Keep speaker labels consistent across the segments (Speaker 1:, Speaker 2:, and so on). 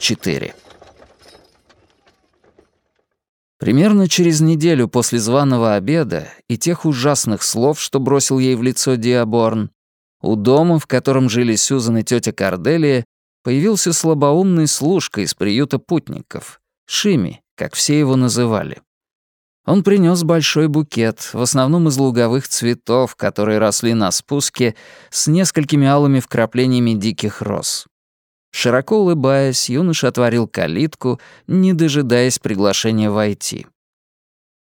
Speaker 1: 4. Примерно через неделю после званого обеда и тех ужасных слов, что бросил ей в лицо Диаборн, у дома, в котором жили Сюзан и тетя Корделия, появился слабоумный служка из приюта путников, Шими, как все его называли. Он принес большой букет, в основном из луговых цветов, которые росли на спуске, с несколькими алыми вкраплениями диких роз. Широко улыбаясь, юноша отворил калитку, не дожидаясь приглашения войти.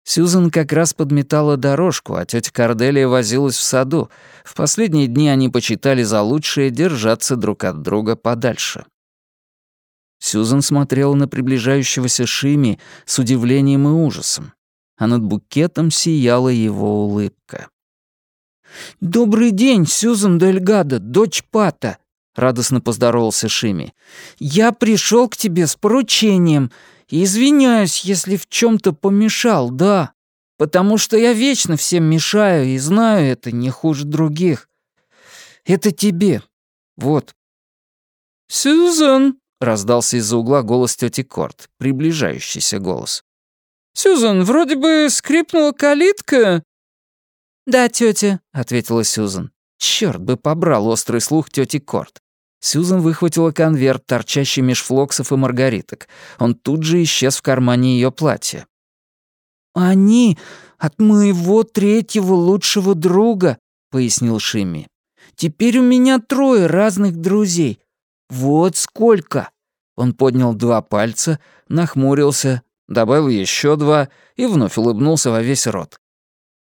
Speaker 1: Сьюзан как раз подметала дорожку, а тетя Корделия возилась в саду. В последние дни они почитали за лучшее держаться друг от друга подальше. Сьюзан смотрела на приближающегося Шими с удивлением и ужасом, а над букетом сияла его улыбка. «Добрый день, Сьюзан Дельгадо, дочь Пата», радостно поздоровался Шими. «Я пришел к тебе с поручением. извиняюсь, если в чем то помешал, да. Потому что я вечно всем мешаю и знаю это не хуже других. Это тебе. Вот». «Сюзан!» — раздался из-за угла голос тети Корт, приближающийся голос. «Сюзан, вроде бы скрипнула калитка». «Да, тетя», — ответила Сюзан. Черт бы побрал острый слух тети Корт. Сьюзан выхватила конверт, торчащий меж флоксов и маргариток. Он тут же исчез в кармане ее платья. «Они от моего третьего лучшего друга», — пояснил Шимми. «Теперь у меня трое разных друзей. Вот сколько!» Он поднял два пальца, нахмурился, добавил еще два и вновь улыбнулся во весь рот.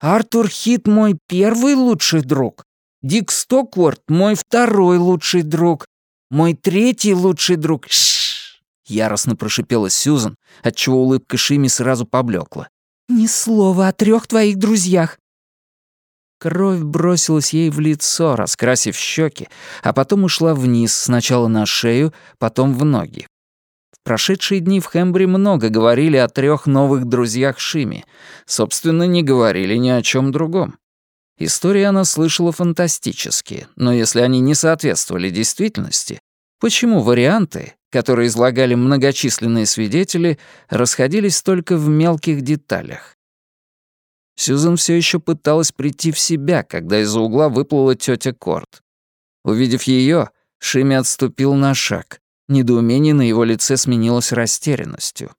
Speaker 1: «Артур Хит мой первый лучший друг, Дик Стокворт — мой второй лучший друг. Мой третий лучший друг. Шш! Яростно прошипела Сьюзан, отчего улыбка Шими сразу поблекла. «Ни слова о трех твоих друзьях!» Кровь бросилась ей в лицо, раскрасив щеки, а потом ушла вниз, сначала на шею, потом в ноги. В прошедшие дни в Хэмбри много говорили о трех новых друзьях Шими. Собственно, не говорили ни о чем другом. Истории она слышала фантастические, но если они не соответствовали действительности, почему варианты, которые излагали многочисленные свидетели, расходились только в мелких деталях? Сьюзен все еще пыталась прийти в себя, когда из-за угла выплыла тетя Корт. Увидев ее, Шими отступил на шаг. Недоумение на его лице сменилось растерянностью.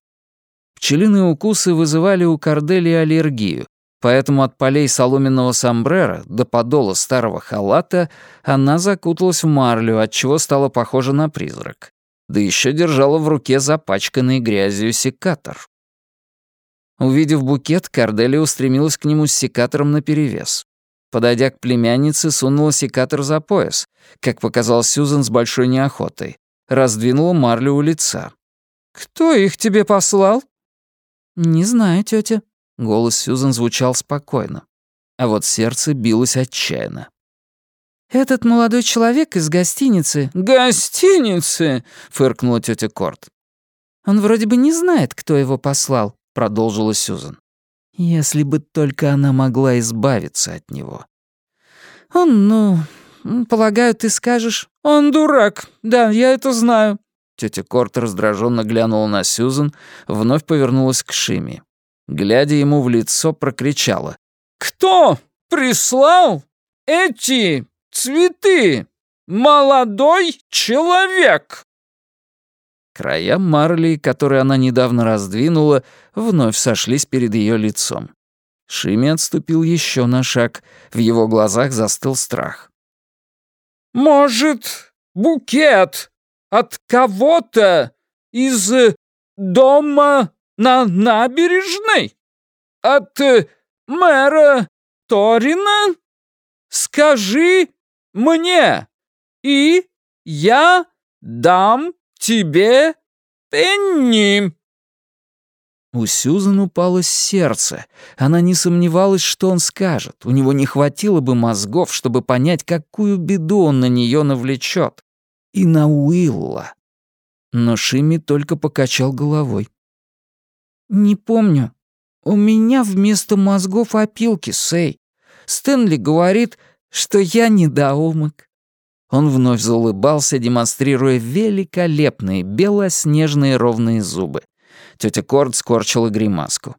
Speaker 1: Пчелиные укусы вызывали у Кордели аллергию, Поэтому от полей соломенного сомбрера до подола старого халата она закуталась в марлю, отчего стала похожа на призрак. Да еще держала в руке запачканный грязью секатор. Увидев букет, Корделия устремилась к нему с секатором наперевес. Подойдя к племяннице, сунула секатор за пояс, как показал Сьюзен с большой неохотой. Раздвинула марлю у лица. «Кто их тебе послал?» «Не знаю, тетя. Голос Сьюзан звучал спокойно, а вот сердце билось отчаянно. «Этот молодой человек из гостиницы...» «Гостиницы!» — фыркнула тетя Корт. «Он вроде бы не знает, кто его послал», — продолжила Сьюзан. «Если бы только она могла избавиться от него». «Он, ну, полагаю, ты скажешь...» «Он дурак, да, я это знаю». Тетя Корт раздраженно глянула на Сьюзан, вновь повернулась к Шиме глядя ему в лицо, прокричала. «Кто прислал эти цветы? Молодой человек!» Края марли, которые она недавно раздвинула, вновь сошлись перед ее лицом. Шими отступил еще на шаг, в его глазах застыл страх. «Может, букет от кого-то из дома на набережной? От э, мэра Торина? Скажи мне, и я дам тебе пенни». У Сьюзан упало сердце. Она не сомневалась, что он скажет. У него не хватило бы мозгов, чтобы понять, какую беду он на нее навлечет. И на Уилла. Но Шимми только покачал головой. «Не помню. У меня вместо мозгов опилки, Сэй. Стэнли говорит, что я недоумок». Он вновь заулыбался, демонстрируя великолепные белоснежные ровные зубы. Тетя Корд скорчила гримаску.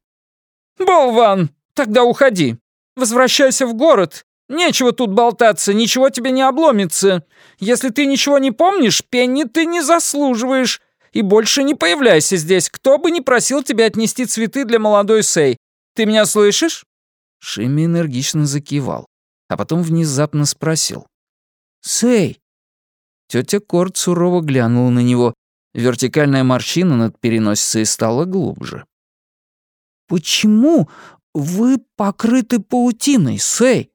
Speaker 2: «Болван! Тогда уходи. Возвращайся в город. Нечего тут болтаться, ничего тебе не обломится. Если ты ничего не помнишь, Пенни ты не заслуживаешь. И больше не появляйся здесь, кто бы ни просил тебя отнести цветы для молодой Сей. Ты меня слышишь?»
Speaker 1: Шимми энергично закивал, а потом внезапно спросил. «Сэй!» Тетя Корт сурово глянула на него. Вертикальная морщина над переносицей стала глубже. «Почему вы покрыты паутиной, Сэй?»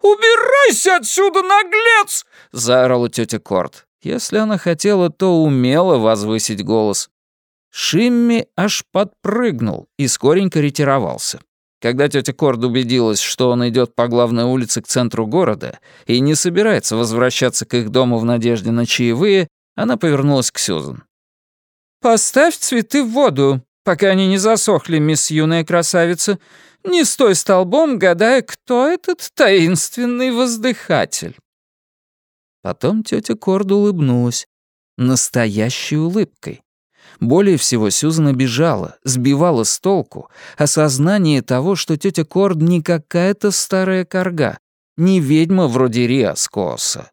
Speaker 2: «Убирайся отсюда, наглец!»
Speaker 1: — заорала тетя Корт. Если она хотела, то умела возвысить голос. Шимми аж подпрыгнул и скоренько ретировался. Когда тетя Корд убедилась, что он идет по главной улице к центру города и не собирается возвращаться к их дому в надежде на чаевые, она повернулась к Сьюзан.
Speaker 2: «Поставь цветы в воду, пока они не засохли, мисс юная красавица. Не стой столбом, гадая, кто этот таинственный воздыхатель».
Speaker 1: Потом тетя Корд улыбнулась. Настоящей улыбкой. Более всего Сьюзан обижала, сбивала с толку осознание того, что тетя Корд не какая-то старая корга, не ведьма вроде Риаскоса,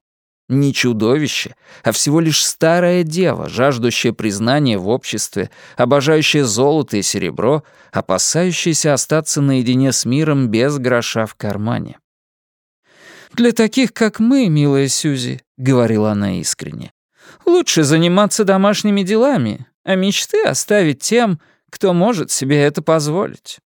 Speaker 1: не чудовище, а всего лишь старая дева, жаждущая признания в обществе, обожающая золото и серебро, опасающаяся остаться наедине с миром без гроша в кармане.
Speaker 2: «Для таких, как мы, милая Сьюзи», — говорила она искренне, «лучше заниматься домашними делами, а мечты оставить тем, кто может себе это позволить.